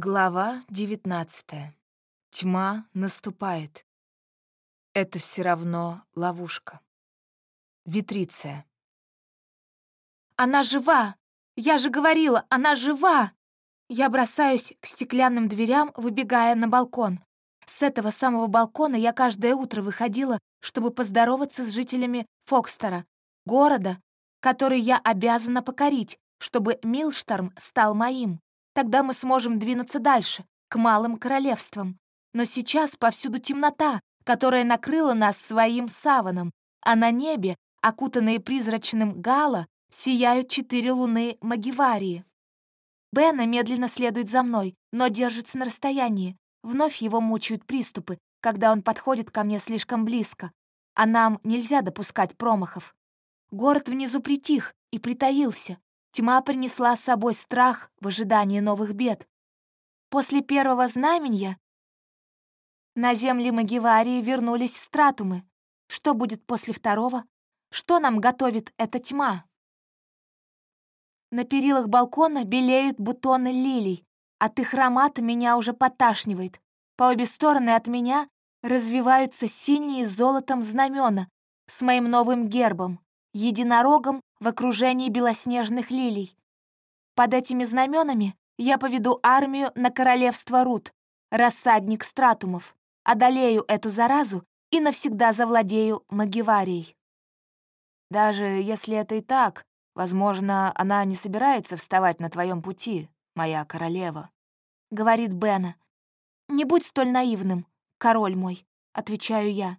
Глава 19. Тьма наступает. Это все равно ловушка. Витриция. «Она жива! Я же говорила, она жива!» Я бросаюсь к стеклянным дверям, выбегая на балкон. С этого самого балкона я каждое утро выходила, чтобы поздороваться с жителями Фокстера, города, который я обязана покорить, чтобы Милшторм стал моим. Тогда мы сможем двинуться дальше, к малым королевствам. Но сейчас повсюду темнота, которая накрыла нас своим саваном, а на небе, окутанные призрачным гала, сияют четыре луны Магиварии. Бена медленно следует за мной, но держится на расстоянии. Вновь его мучают приступы, когда он подходит ко мне слишком близко, а нам нельзя допускать промахов. Город внизу притих и притаился, Тьма принесла с собой страх в ожидании новых бед. После первого знамения на земли Магиварии вернулись стратумы. Что будет после второго? Что нам готовит эта тьма? На перилах балкона белеют бутоны лилий. От их аромата меня уже поташнивает. По обе стороны от меня развиваются синие золотом знамена с моим новым гербом, единорогом в окружении белоснежных лилий. Под этими знаменами я поведу армию на королевство Рут, рассадник стратумов, одолею эту заразу и навсегда завладею Магиварией. Даже если это и так, возможно, она не собирается вставать на твоем пути, моя королева, — говорит Бена. «Не будь столь наивным, король мой», — отвечаю я.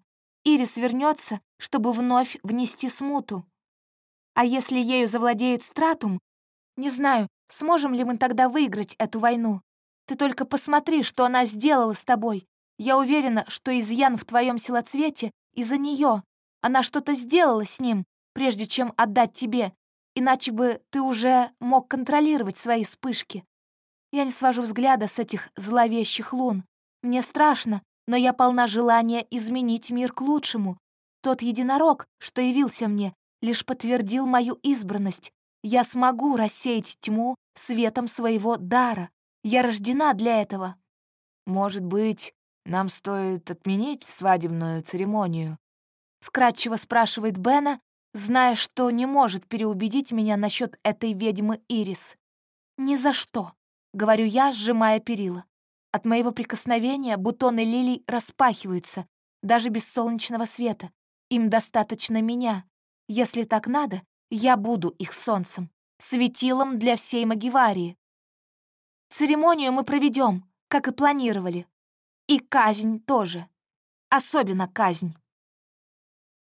«Ирис вернется, чтобы вновь внести смуту. А если ею завладеет Стратум, не знаю, сможем ли мы тогда выиграть эту войну. Ты только посмотри, что она сделала с тобой. Я уверена, что изъян в твоем силоцвете из-за нее. Она что-то сделала с ним, прежде чем отдать тебе, иначе бы ты уже мог контролировать свои вспышки. Я не свожу взгляда с этих зловещих лун. Мне страшно, но я полна желания изменить мир к лучшему. Тот единорог, что явился мне, лишь подтвердил мою избранность. Я смогу рассеять тьму светом своего дара. Я рождена для этого. Может быть, нам стоит отменить свадебную церемонию? Вкратчиво спрашивает Бена, зная, что не может переубедить меня насчет этой ведьмы Ирис. «Ни за что», — говорю я, сжимая перила. От моего прикосновения бутоны лилий распахиваются, даже без солнечного света. Им достаточно меня. Если так надо, я буду их солнцем, светилом для всей Магиварии. Церемонию мы проведем, как и планировали. И казнь тоже. Особенно казнь.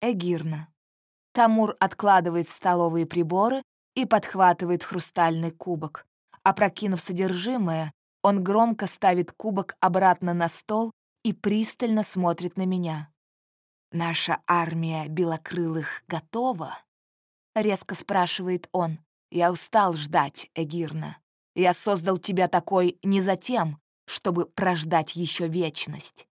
Эгирна. Тамур откладывает столовые приборы и подхватывает хрустальный кубок. Опрокинув содержимое, он громко ставит кубок обратно на стол и пристально смотрит на меня. «Наша армия белокрылых готова?» — резко спрашивает он. «Я устал ждать, Эгирна. Я создал тебя такой не за тем, чтобы прождать еще вечность».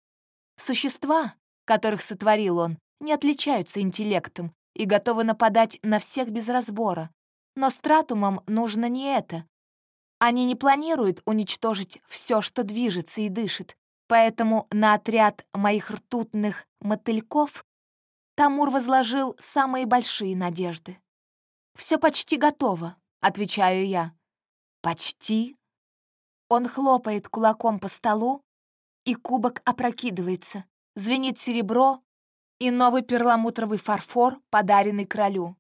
Существа, которых сотворил он, не отличаются интеллектом и готовы нападать на всех без разбора. Но стратумам нужно не это. Они не планируют уничтожить все, что движется и дышит, Поэтому на отряд моих ртутных мотыльков Тамур возложил самые большие надежды. Все почти готово», — отвечаю я. «Почти?» Он хлопает кулаком по столу, и кубок опрокидывается, звенит серебро и новый перламутровый фарфор, подаренный королю.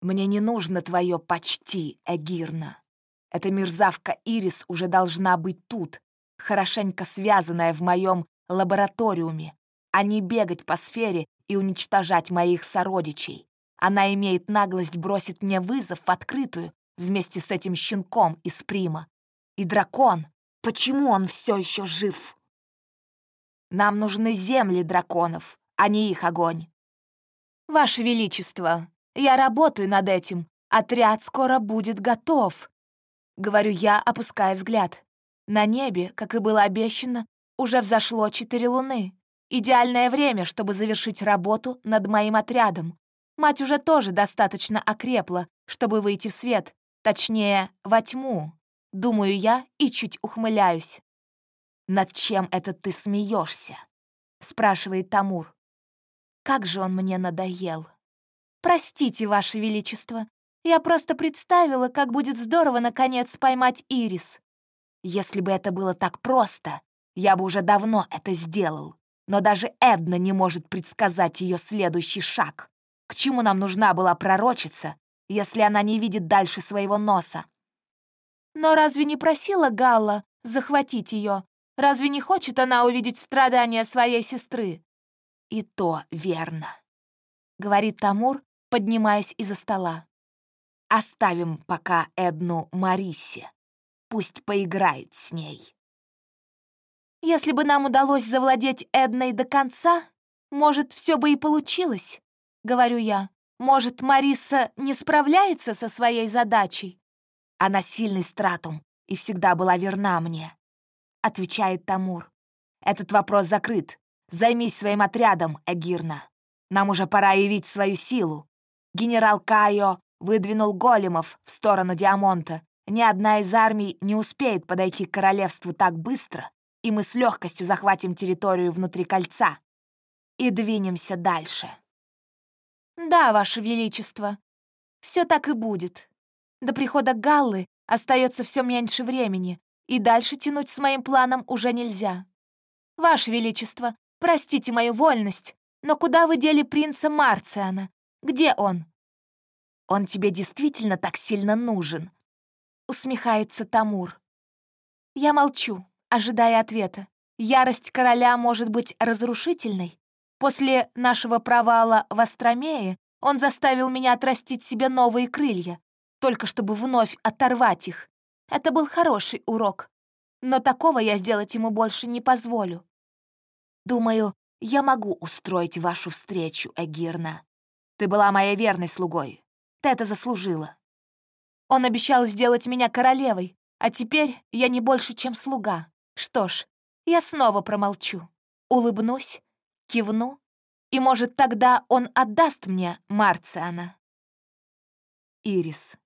«Мне не нужно твое «почти», Эгирна. Эта мерзавка Ирис уже должна быть тут, хорошенько связанная в моем лабораториуме, а не бегать по сфере и уничтожать моих сородичей. Она имеет наглость бросить мне вызов в открытую вместе с этим щенком из Прима. И дракон, почему он все еще жив? Нам нужны земли драконов, а не их огонь. Ваше Величество, я работаю над этим. Отряд скоро будет готов. Говорю я, опуская взгляд. На небе, как и было обещано, уже взошло четыре луны. Идеальное время, чтобы завершить работу над моим отрядом. Мать уже тоже достаточно окрепла, чтобы выйти в свет, точнее, во тьму. Думаю я и чуть ухмыляюсь. «Над чем это ты смеешься? спрашивает Тамур. Как же он мне надоел. «Простите, Ваше Величество, я просто представила, как будет здорово наконец поймать Ирис. Если бы это было так просто, я бы уже давно это сделал. Но даже Эдна не может предсказать ее следующий шаг. К чему нам нужна была пророчица, если она не видит дальше своего носа? Но разве не просила Галла захватить ее? Разве не хочет она увидеть страдания своей сестры? И то верно, — говорит Тамур, поднимаясь из-за стола. Оставим пока Эдну Марисе. Пусть поиграет с ней. Если бы нам удалось завладеть Эдной до конца, может, все бы и получилось, — говорю я. Может, Мариса не справляется со своей задачей? Она сильный стратум и всегда была верна мне, — отвечает Тамур. Этот вопрос закрыт. Займись своим отрядом, Эгирна. Нам уже пора явить свою силу. Генерал Кайо выдвинул големов в сторону Диамонта. Ни одна из армий не успеет подойти к королевству так быстро, и мы с легкостью захватим территорию внутри кольца и двинемся дальше. Да, Ваше Величество, все так и будет. До прихода Галлы остается все меньше времени, и дальше тянуть с моим планом уже нельзя. Ваше Величество, простите мою вольность, но куда вы дели принца Марциана? Где он? Он тебе действительно так сильно нужен? Усмехается Тамур. Я молчу, ожидая ответа. Ярость короля может быть разрушительной. После нашего провала в Астромее он заставил меня отрастить себе новые крылья, только чтобы вновь оторвать их. Это был хороший урок. Но такого я сделать ему больше не позволю. Думаю, я могу устроить вашу встречу, Эгирна. Ты была моей верной слугой. Ты это заслужила. Он обещал сделать меня королевой, а теперь я не больше, чем слуга. Что ж, я снова промолчу. Улыбнусь, кивну, и, может, тогда он отдаст мне Марциана. Ирис.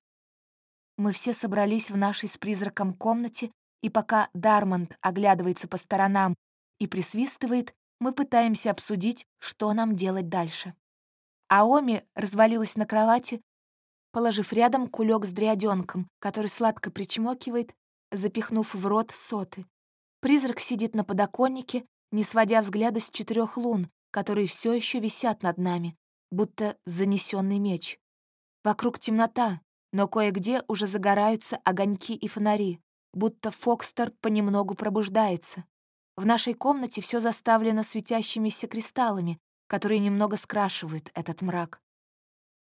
Мы все собрались в нашей с призраком комнате, и пока Дармонд оглядывается по сторонам и присвистывает, мы пытаемся обсудить, что нам делать дальше. Аоми развалилась на кровати, положив рядом кулек с дряденком, который сладко причмокивает, запихнув в рот соты. Призрак сидит на подоконнике, не сводя взгляда с четырех лун, которые все еще висят над нами, будто занесенный меч. Вокруг темнота, но кое-где уже загораются огоньки и фонари, будто Фокстер понемногу пробуждается. В нашей комнате все заставлено светящимися кристаллами, которые немного скрашивают этот мрак.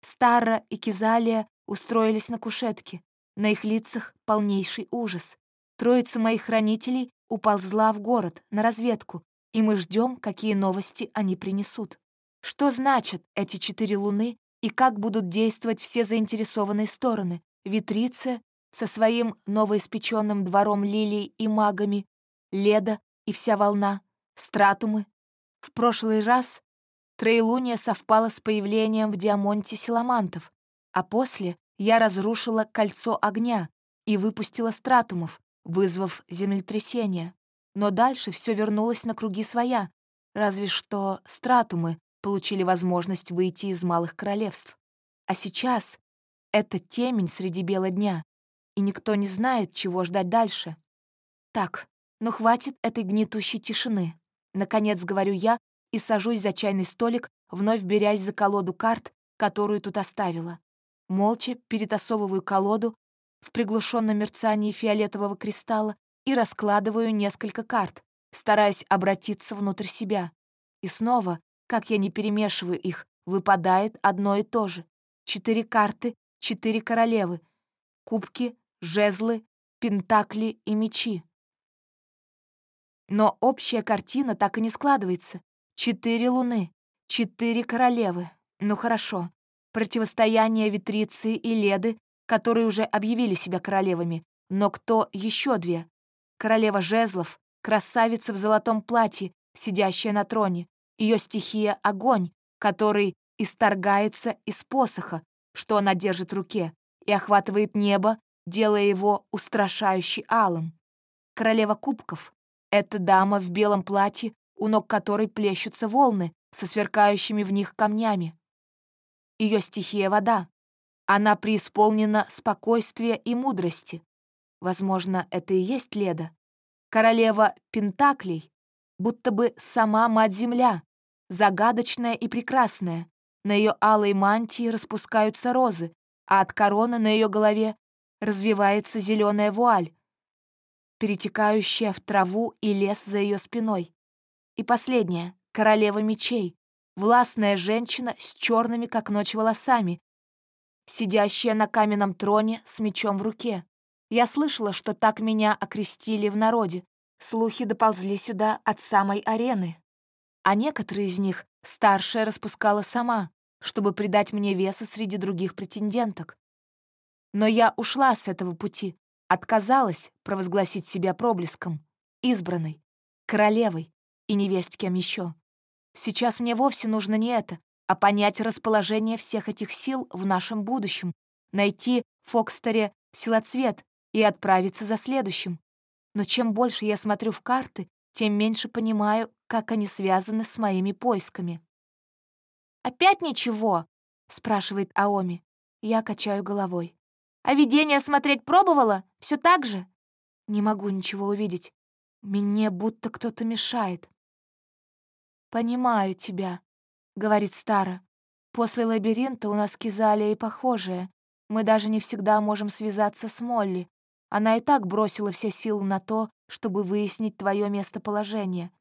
Стара и Кизалия устроились на кушетке, на их лицах полнейший ужас. Троица моих хранителей уползла в город на разведку, и мы ждем, какие новости они принесут. Что значат эти четыре луны и как будут действовать все заинтересованные стороны. Витриция со своим новоиспеченным двором лилий и магами, Леда и вся волна, стратумы. В прошлый раз Троелуния совпала с появлением в Диамонте силамантов, а после я разрушила кольцо огня и выпустила стратумов, вызвав землетрясение. Но дальше все вернулось на круги своя, разве что стратумы получили возможность выйти из малых королевств. А сейчас это темень среди бела дня, и никто не знает, чего ждать дальше. Так, ну хватит этой гнетущей тишины. Наконец, говорю я, и сажусь за чайный столик, вновь берясь за колоду карт, которую тут оставила. Молча перетасовываю колоду в приглушенном мерцании фиолетового кристалла и раскладываю несколько карт, стараясь обратиться внутрь себя. И снова как я не перемешиваю их, выпадает одно и то же. Четыре карты, четыре королевы. Кубки, жезлы, пентакли и мечи. Но общая картина так и не складывается. Четыре луны, четыре королевы. Ну хорошо. Противостояние Витриции и Леды, которые уже объявили себя королевами. Но кто еще две? Королева жезлов, красавица в золотом платье, сидящая на троне. Ее стихия — огонь, который исторгается из посоха, что она держит в руке, и охватывает небо делая его устрашающе алым. Королева кубков — это дама в белом платье, у ног которой плещутся волны со сверкающими в них камнями. Ее стихия — вода. Она преисполнена спокойствия и мудрости. Возможно, это и есть Леда. Королева Пентаклей, будто бы сама Мать-Земля, загадочная и прекрасная. На ее алой мантии распускаются розы, а от короны на ее голове развивается зеленая вуаль, перетекающая в траву и лес за ее спиной. И последняя — королева мечей, властная женщина с черными, как ночь, волосами, сидящая на каменном троне с мечом в руке. Я слышала, что так меня окрестили в народе. Слухи доползли сюда от самой арены. А некоторые из них старшая распускала сама, чтобы придать мне веса среди других претенденток. Но я ушла с этого пути, отказалась провозгласить себя проблеском, избранной, королевой и невесть кем еще. Сейчас мне вовсе нужно не это, а понять расположение всех этих сил в нашем будущем, найти в Фокстере силоцвет и отправиться за следующим. Но чем больше я смотрю в карты, тем меньше понимаю, как они связаны с моими поисками. «Опять ничего?» — спрашивает Аоми. Я качаю головой. «А видение смотреть пробовала? Все так же?» Не могу ничего увидеть. Мне будто кто-то мешает. «Понимаю тебя», — говорит Стара. «После лабиринта у нас кизалия и похожая. Мы даже не всегда можем связаться с Молли. Она и так бросила все силы на то, чтобы выяснить твое местоположение.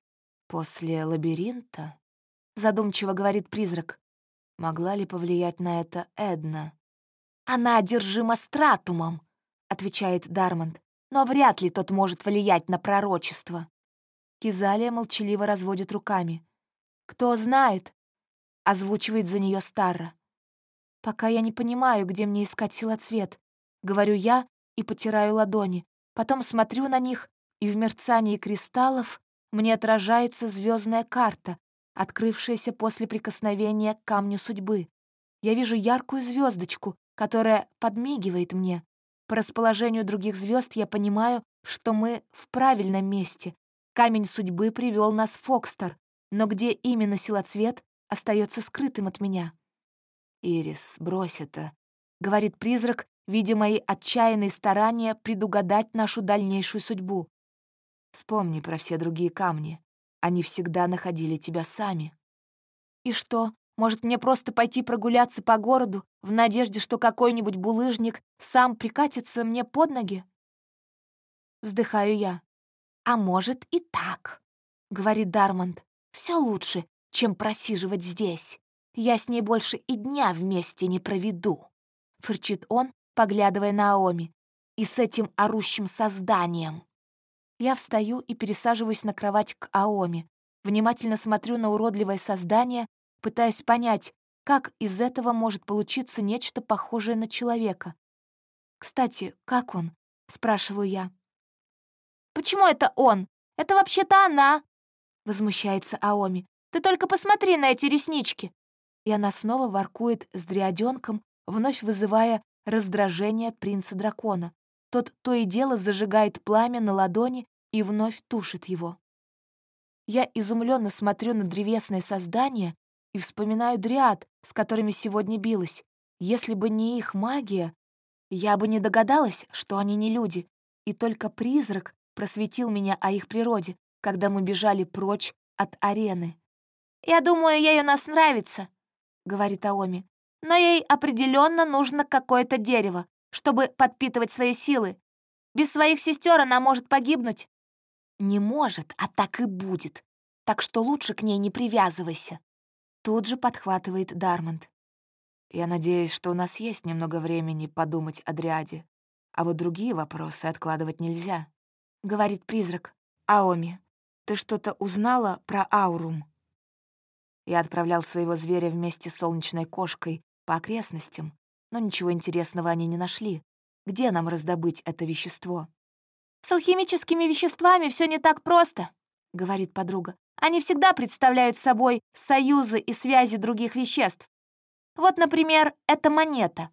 После лабиринта?» — задумчиво говорит призрак. «Могла ли повлиять на это Эдна?» «Она одержима стратумом», — отвечает Дармонд. «Но вряд ли тот может влиять на пророчество». Кизалия молчаливо разводит руками. «Кто знает?» — озвучивает за нее Старра. «Пока я не понимаю, где мне искать силоцвет», — говорю я и потираю ладони. Потом смотрю на них, и в мерцании кристаллов мне отражается звездная карта, открывшаяся после прикосновения к камню судьбы. Я вижу яркую звездочку, которая подмигивает мне. По расположению других звезд я понимаю, что мы в правильном месте. Камень судьбы привел нас в Фокстер, но где именно силоцвет остается скрытым от меня. «Ирис, брось это», — говорит призрак, видя мои отчаянные старания предугадать нашу дальнейшую судьбу. Вспомни про все другие камни. Они всегда находили тебя сами. И что, может, мне просто пойти прогуляться по городу в надежде, что какой-нибудь булыжник сам прикатится мне под ноги? Вздыхаю я. А может и так, говорит Дармонд. Все лучше, чем просиживать здесь. Я с ней больше и дня вместе не проведу», — фырчит он, поглядывая на Аоми. «И с этим орущим созданием». Я встаю и пересаживаюсь на кровать к Аоми, внимательно смотрю на уродливое создание, пытаясь понять, как из этого может получиться нечто похожее на человека. «Кстати, как он?» — спрашиваю я. «Почему это он? Это вообще-то она!» — возмущается Аоми. «Ты только посмотри на эти реснички!» И она снова воркует с дриаденком, вновь вызывая раздражение принца-дракона. Тот то и дело зажигает пламя на ладони и вновь тушит его. Я изумленно смотрю на древесное создание и вспоминаю дриад, с которыми сегодня билась. Если бы не их магия, я бы не догадалась, что они не люди, и только призрак просветил меня о их природе, когда мы бежали прочь от арены. «Я думаю, ей у нас нравится», — говорит Аоми. «Но ей определенно нужно какое-то дерево, чтобы подпитывать свои силы. Без своих сестер она может погибнуть». «Не может, а так и будет. Так что лучше к ней не привязывайся». Тут же подхватывает Дармонд. «Я надеюсь, что у нас есть немного времени подумать о Дриаде, а вот другие вопросы откладывать нельзя», — говорит призрак. «Аоми, ты что-то узнала про Аурум?» Я отправлял своего зверя вместе с солнечной кошкой по окрестностям, но ничего интересного они не нашли. Где нам раздобыть это вещество? «С алхимическими веществами все не так просто», — говорит подруга. «Они всегда представляют собой союзы и связи других веществ. Вот, например, эта монета».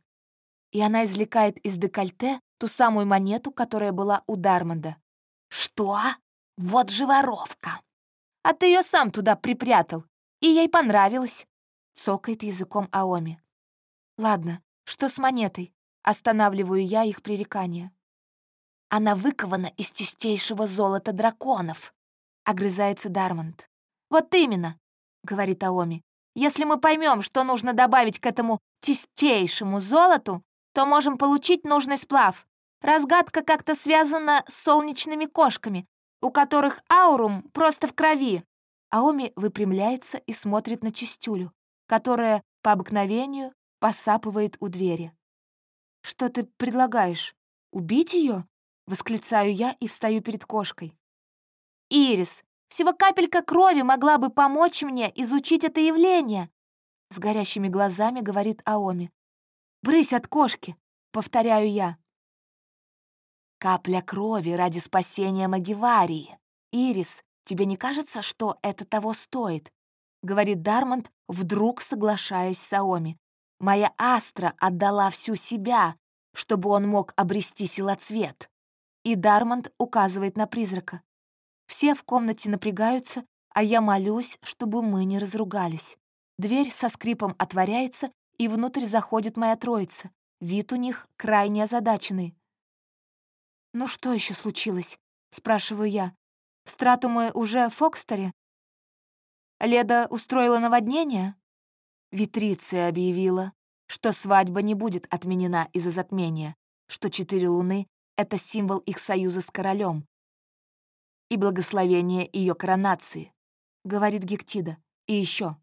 И она извлекает из декольте ту самую монету, которая была у Дармонда. «Что? Вот же воровка!» «А ты ее сам туда припрятал, и ей понравилось!» — цокает языком Аоми. «Ладно, что с монетой?» — останавливаю я их пререкание. «Она выкована из чистейшего золота драконов», — огрызается Дармонд. «Вот именно», — говорит Аоми. «Если мы поймем, что нужно добавить к этому чистейшему золоту, то можем получить нужный сплав. Разгадка как-то связана с солнечными кошками, у которых аурум просто в крови. Аоми выпрямляется и смотрит на чистюлю, которая по обыкновению посапывает у двери. «Что ты предлагаешь? Убить ее? восклицаю я и встаю перед кошкой. «Ирис, всего капелька крови могла бы помочь мне изучить это явление!» С горящими глазами говорит Аоми. «Брысь от кошки!» — повторяю я. Капля крови ради спасения Магиварии. Ирис, тебе не кажется, что это того стоит? Говорит Дармонд, вдруг соглашаясь с Саоми. Моя Астра отдала всю себя, чтобы он мог обрести силоцвет. И Дармонд указывает на призрака. Все в комнате напрягаются, а я молюсь, чтобы мы не разругались. Дверь со скрипом отворяется, и внутрь заходит моя троица. Вид у них крайне озадаченный. «Ну что еще случилось?» — спрашиваю я. «Стратумы уже в Фокстере?» «Леда устроила наводнение?» Витриция объявила, что свадьба не будет отменена из-за затмения, что четыре луны — это символ их союза с королем и благословение ее коронации, говорит Гектида. И еще,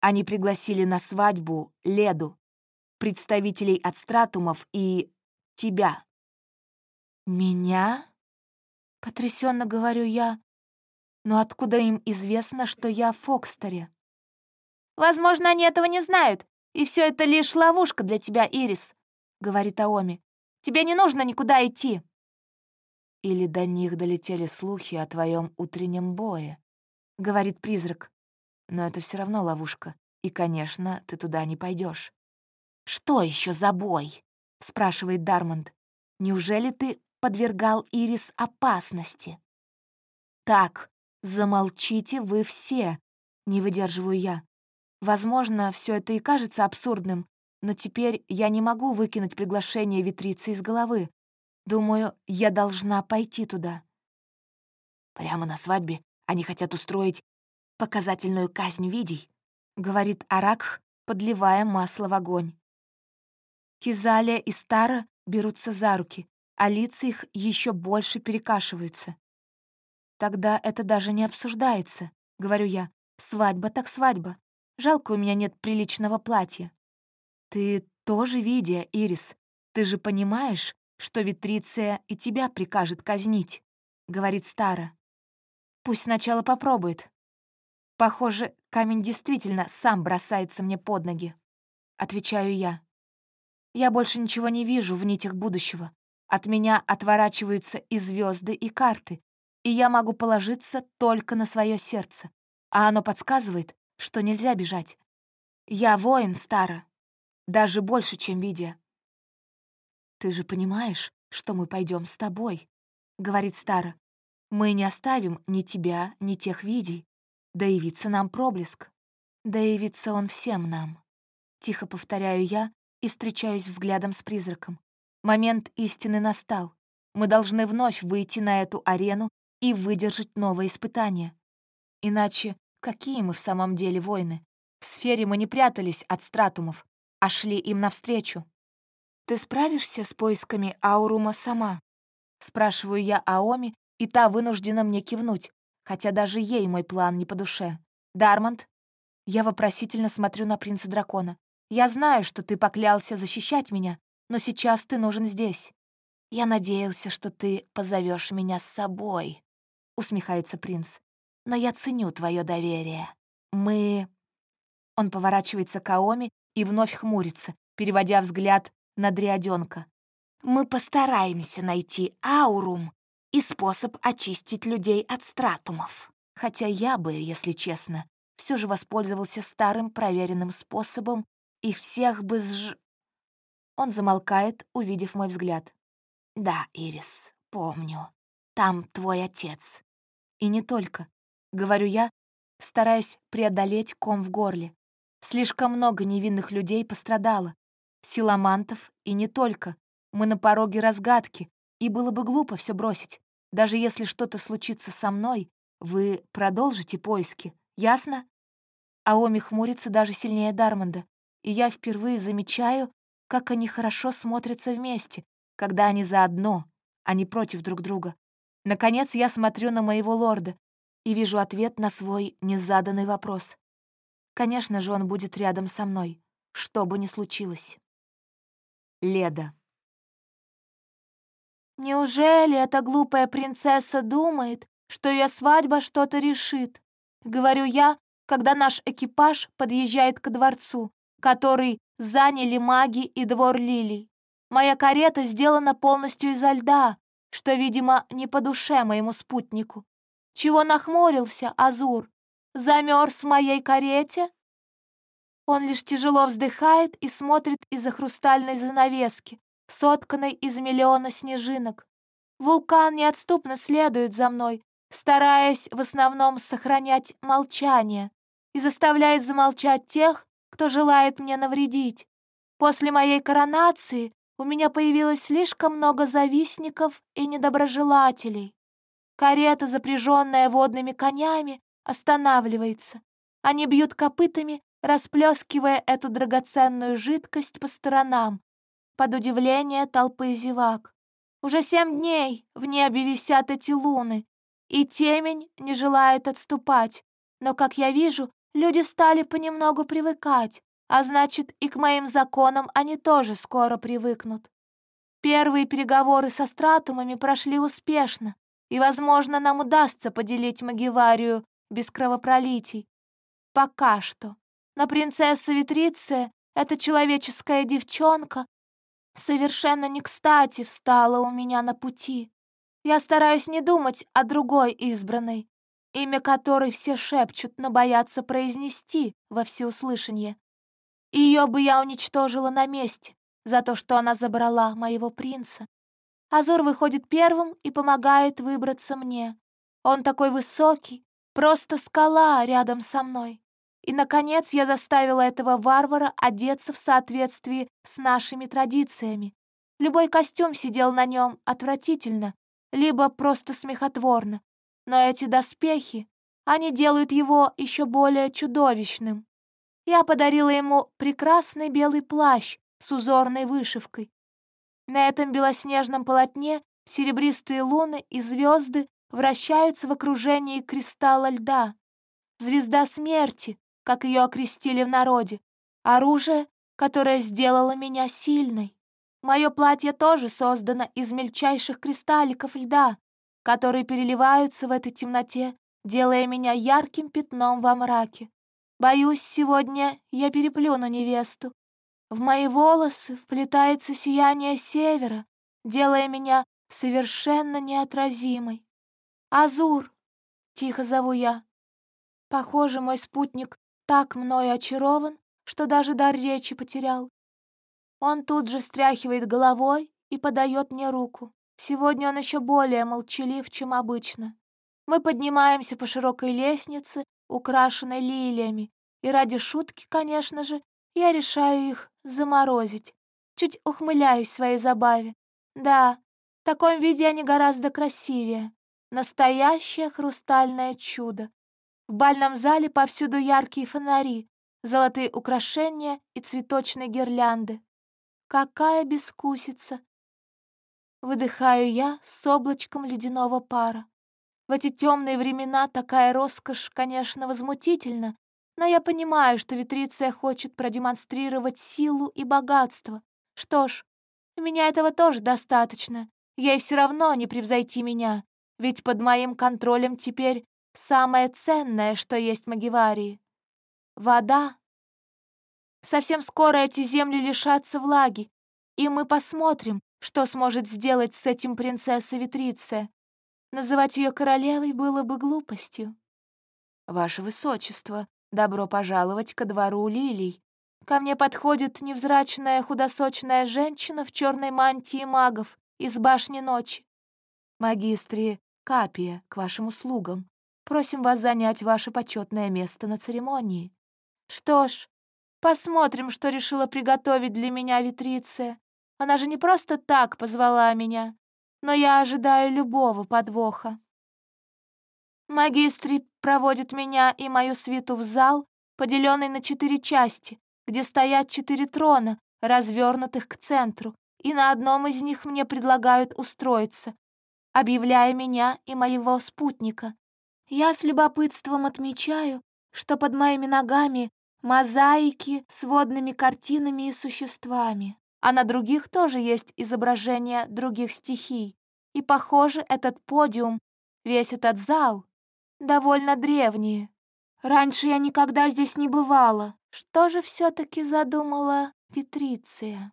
они пригласили на свадьбу Леду, представителей от стратумов и тебя. «Меня?» — потрясенно говорю я. «Но откуда им известно, что я в Фокстере?» «Возможно, они этого не знают, и все это лишь ловушка для тебя, Ирис», — говорит Аоми. «Тебе не нужно никуда идти». «Или до них долетели слухи о твоем утреннем бое», — говорит призрак. «Но это все равно ловушка, и, конечно, ты туда не пойдешь. «Что еще за бой?» — спрашивает Дармонд. «Неужели ты подвергал Ирис опасности. «Так, замолчите вы все», — не выдерживаю я. Возможно, все это и кажется абсурдным, но теперь я не могу выкинуть приглашение витрицы из головы. Думаю, я должна пойти туда. Прямо на свадьбе они хотят устроить показательную казнь видей, говорит Аракх, подливая масло в огонь. Кизалия и Стара берутся за руки а лица их еще больше перекашиваются. «Тогда это даже не обсуждается», — говорю я. «Свадьба так свадьба. Жалко, у меня нет приличного платья». «Ты тоже Видия, Ирис. Ты же понимаешь, что Витриция и тебя прикажет казнить», — говорит Стара. «Пусть сначала попробует». «Похоже, камень действительно сам бросается мне под ноги», — отвечаю я. Я больше ничего не вижу в нитях будущего. От меня отворачиваются и звезды, и карты, и я могу положиться только на свое сердце, а оно подсказывает, что нельзя бежать. Я воин, Стара, даже больше, чем Видя. «Ты же понимаешь, что мы пойдем с тобой», — говорит Стара. «Мы не оставим ни тебя, ни тех видей. Да явится нам проблеск. Да явится он всем нам». Тихо повторяю я и встречаюсь взглядом с призраком. Момент истины настал. Мы должны вновь выйти на эту арену и выдержать новое испытание. Иначе какие мы в самом деле воины? В сфере мы не прятались от стратумов, а шли им навстречу. «Ты справишься с поисками Аурума сама?» Спрашиваю я Аоми, и та вынуждена мне кивнуть, хотя даже ей мой план не по душе. «Дармонд?» Я вопросительно смотрю на принца дракона. «Я знаю, что ты поклялся защищать меня, но сейчас ты нужен здесь. Я надеялся, что ты позовешь меня с собой», — усмехается принц. «Но я ценю твое доверие. Мы...» Он поворачивается к Аоми и вновь хмурится, переводя взгляд на Дриаденка. «Мы постараемся найти аурум и способ очистить людей от стратумов. Хотя я бы, если честно, все же воспользовался старым проверенным способом и всех бы сж... Он замолкает, увидев мой взгляд. Да, Ирис, помню. Там твой отец. И не только, говорю я, стараясь преодолеть ком в горле. Слишком много невинных людей пострадало. Силамантов и не только. Мы на пороге разгадки, и было бы глупо все бросить. Даже если что-то случится со мной, вы продолжите поиски, ясно? Аоми хмурится даже сильнее Дармонда, и я впервые замечаю, как они хорошо смотрятся вместе, когда они заодно, а не против друг друга. Наконец я смотрю на моего лорда и вижу ответ на свой незаданный вопрос. Конечно же, он будет рядом со мной, что бы ни случилось. Леда. «Неужели эта глупая принцесса думает, что ее свадьба что-то решит?» — говорю я, когда наш экипаж подъезжает к дворцу, который заняли маги и двор лилий. Моя карета сделана полностью изо льда, что, видимо, не по душе моему спутнику. Чего нахмурился Азур? Замерз в моей карете? Он лишь тяжело вздыхает и смотрит из-за хрустальной занавески, сотканной из миллиона снежинок. Вулкан неотступно следует за мной, стараясь в основном сохранять молчание, и заставляет замолчать тех, кто желает мне навредить. После моей коронации у меня появилось слишком много завистников и недоброжелателей. Карета, запряженная водными конями, останавливается. Они бьют копытами, расплескивая эту драгоценную жидкость по сторонам, под удивление толпы зевак. Уже семь дней в небе висят эти луны, и темень не желает отступать, но, как я вижу, Люди стали понемногу привыкать, а значит, и к моим законам они тоже скоро привыкнут. Первые переговоры со стратумами прошли успешно, и, возможно, нам удастся поделить Магиварию без кровопролитий. Пока что. Но принцесса Витриция, эта человеческая девчонка, совершенно не кстати встала у меня на пути. Я стараюсь не думать о другой избранной, имя которой все шепчут, но боятся произнести во всеуслышание. Ее бы я уничтожила на месте за то, что она забрала моего принца. Азур выходит первым и помогает выбраться мне. Он такой высокий, просто скала рядом со мной. И, наконец, я заставила этого варвара одеться в соответствии с нашими традициями. Любой костюм сидел на нем отвратительно, либо просто смехотворно, но эти доспехи, они делают его еще более чудовищным. Я подарила ему прекрасный белый плащ с узорной вышивкой. На этом белоснежном полотне серебристые луны и звезды вращаются в окружении кристалла льда. Звезда смерти, как ее окрестили в народе, оружие, которое сделало меня сильной. Мое платье тоже создано из мельчайших кристалликов льда, которые переливаются в этой темноте, делая меня ярким пятном во мраке. Боюсь, сегодня я переплюну невесту. В мои волосы вплетается сияние севера, делая меня совершенно неотразимой. «Азур!» — тихо зову я. Похоже, мой спутник так мною очарован, что даже дар речи потерял. Он тут же встряхивает головой и подает мне руку. Сегодня он еще более молчалив, чем обычно. Мы поднимаемся по широкой лестнице, украшенной лилиями, и ради шутки, конечно же, я решаю их заморозить. Чуть ухмыляюсь своей забаве. Да, в таком виде они гораздо красивее. Настоящее хрустальное чудо. В бальном зале повсюду яркие фонари, золотые украшения и цветочные гирлянды. Какая бескусица! Выдыхаю я с облачком ледяного пара. В эти темные времена такая роскошь, конечно, возмутительна, но я понимаю, что Витриция хочет продемонстрировать силу и богатство. Что ж, у меня этого тоже достаточно. Ей все равно не превзойти меня, ведь под моим контролем теперь самое ценное, что есть в Магиварии. Вода. Совсем скоро эти земли лишатся влаги, и мы посмотрим, что сможет сделать с этим принцесса Витриция? Называть ее королевой было бы глупостью. Ваше Высочество, добро пожаловать ко двору лилий. Ко мне подходит невзрачная худосочная женщина в черной мантии магов из башни ночи. Магистре Капия, к вашим услугам. Просим вас занять ваше почетное место на церемонии. Что ж, посмотрим, что решила приготовить для меня Витриция. Она же не просто так позвала меня, но я ожидаю любого подвоха. Магистри проводит меня и мою свиту в зал, поделенный на четыре части, где стоят четыре трона, развернутых к центру, и на одном из них мне предлагают устроиться, объявляя меня и моего спутника. Я с любопытством отмечаю, что под моими ногами мозаики с водными картинами и существами, а на других тоже есть изображения других стихий. И, похоже, этот подиум, весь этот зал, довольно древний. Раньше я никогда здесь не бывала. Что же все-таки задумала Петриция?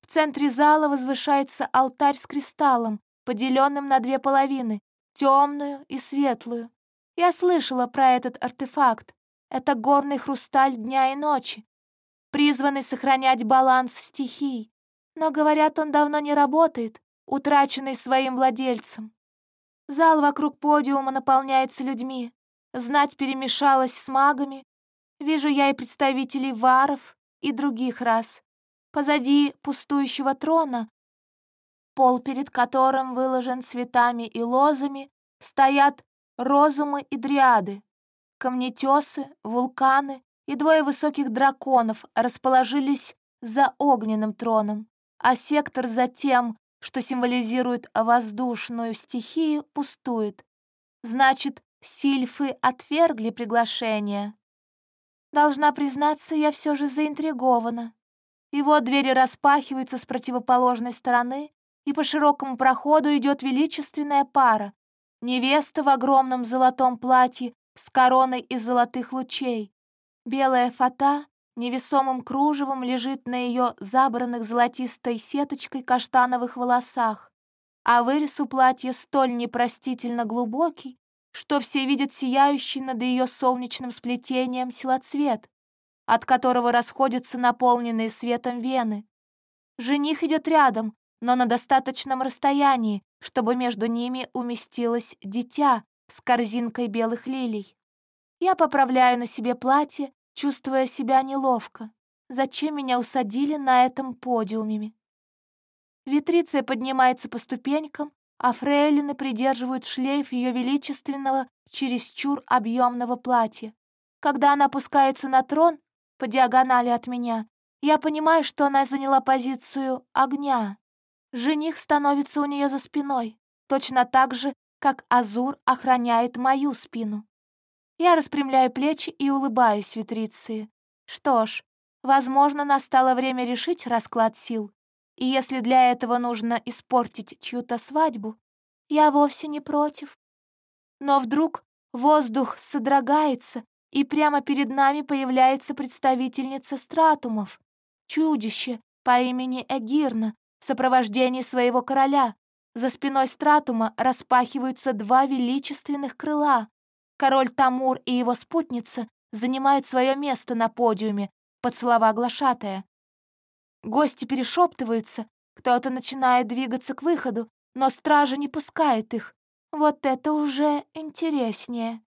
В центре зала возвышается алтарь с кристаллом, поделенным на две половины, темную и светлую. Я слышала про этот артефакт. Это горный хрусталь дня и ночи, призванный сохранять баланс стихий. Но, говорят, он давно не работает, утраченный своим владельцем. Зал вокруг подиума наполняется людьми. Знать перемешалась с магами. Вижу я и представителей варов и других рас. Позади пустующего трона пол перед которым выложен цветами и лозами, стоят розумы и дриады. Камнетесы, вулканы и двое высоких драконов расположились за огненным троном, а сектор за тем, что символизирует воздушную стихию, пустует. Значит, сильфы отвергли приглашение. Должна признаться, я все же заинтригована. И вот двери распахиваются с противоположной стороны, и по широкому проходу идет величественная пара. Невеста в огромном золотом платье с короной из золотых лучей. Белая фата невесомым кружевом лежит на ее забранных золотистой сеточкой каштановых волосах, а вырез у платья столь непростительно глубокий, что все видят сияющий над ее солнечным сплетением силоцвет, от которого расходятся наполненные светом вены. Жених идет рядом, но на достаточном расстоянии, чтобы между ними уместилось дитя с корзинкой белых лилий. Я поправляю на себе платье, чувствуя себя неловко. Зачем меня усадили на этом подиуме? Витриция поднимается по ступенькам, а фрейлины придерживают шлейф ее величественного, чересчур объемного платья. Когда она опускается на трон по диагонали от меня, я понимаю, что она заняла позицию огня. Жених становится у нее за спиной, точно так же, как Азур охраняет мою спину. Я распрямляю плечи и улыбаюсь Витриции. Что ж, возможно, настало время решить расклад сил. И если для этого нужно испортить чью-то свадьбу, я вовсе не против. Но вдруг воздух содрогается, и прямо перед нами появляется представительница стратумов, чудище по имени Эгирна, в сопровождении своего короля. За спиной Стратума распахиваются два величественных крыла. Король Тамур и его спутница занимают свое место на подиуме под слова глашатая. Гости перешептываются, кто-то начинает двигаться к выходу, но стража не пускает их. Вот это уже интереснее.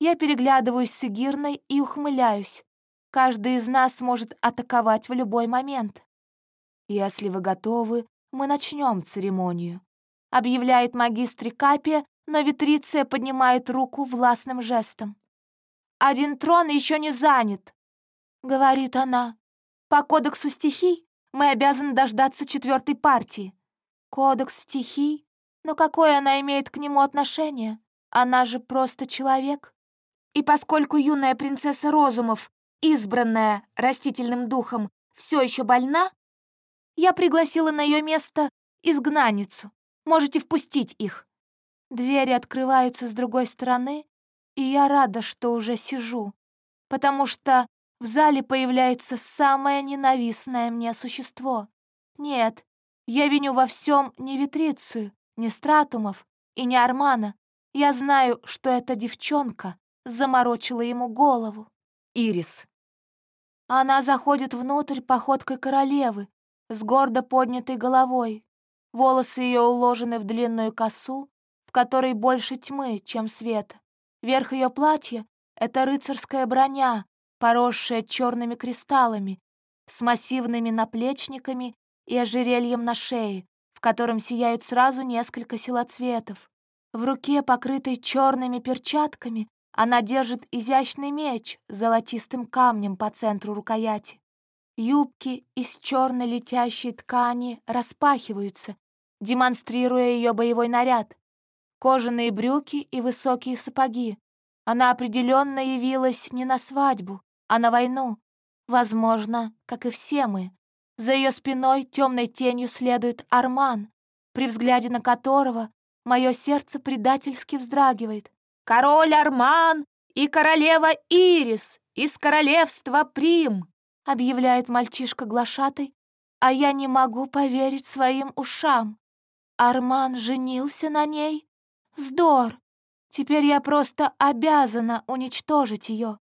Я переглядываюсь с Игирной и ухмыляюсь. Каждый из нас может атаковать в любой момент. «Если вы готовы, мы начнем церемонию», — объявляет магистр Капия, но Витриция поднимает руку властным жестом. «Один трон еще не занят», — говорит она. «По кодексу стихий мы обязаны дождаться четвертой партии». «Кодекс стихий? Но какое она имеет к нему отношение? Она же просто человек». И поскольку юная принцесса Розумов, избранная растительным духом, все еще больна, я пригласила на ее место изгнанницу. Можете впустить их. Двери открываются с другой стороны, и я рада, что уже сижу, потому что в зале появляется самое ненавистное мне существо. Нет, я виню во всем не Витрицию, не Стратумов и не Армана. Я знаю, что эта девчонка заморочила ему голову. Ирис. Она заходит внутрь походкой королевы, с гордо поднятой головой. Волосы ее уложены в длинную косу, в которой больше тьмы, чем света. Верх ее платья — это рыцарская броня, поросшая черными кристаллами, с массивными наплечниками и ожерельем на шее, в котором сияют сразу несколько силоцветов. В руке, покрытой черными перчатками, она держит изящный меч с золотистым камнем по центру рукояти. Юбки из черной летящей ткани распахиваются, демонстрируя ее боевой наряд. Кожаные брюки и высокие сапоги. Она определенно явилась не на свадьбу, а на войну. Возможно, как и все мы. За ее спиной темной тенью следует Арман, при взгляде на которого мое сердце предательски вздрагивает. «Король Арман и королева Ирис из королевства Прим!» объявляет мальчишка глашатай, а я не могу поверить своим ушам. Арман женился на ней? Вздор! Теперь я просто обязана уничтожить ее.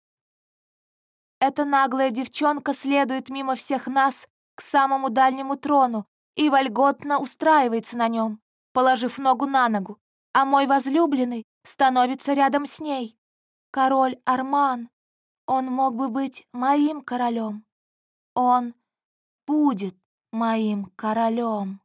Эта наглая девчонка следует мимо всех нас к самому дальнему трону и вольготно устраивается на нем, положив ногу на ногу, а мой возлюбленный становится рядом с ней. Король Арман, он мог бы быть моим королем. Он будет моим королем.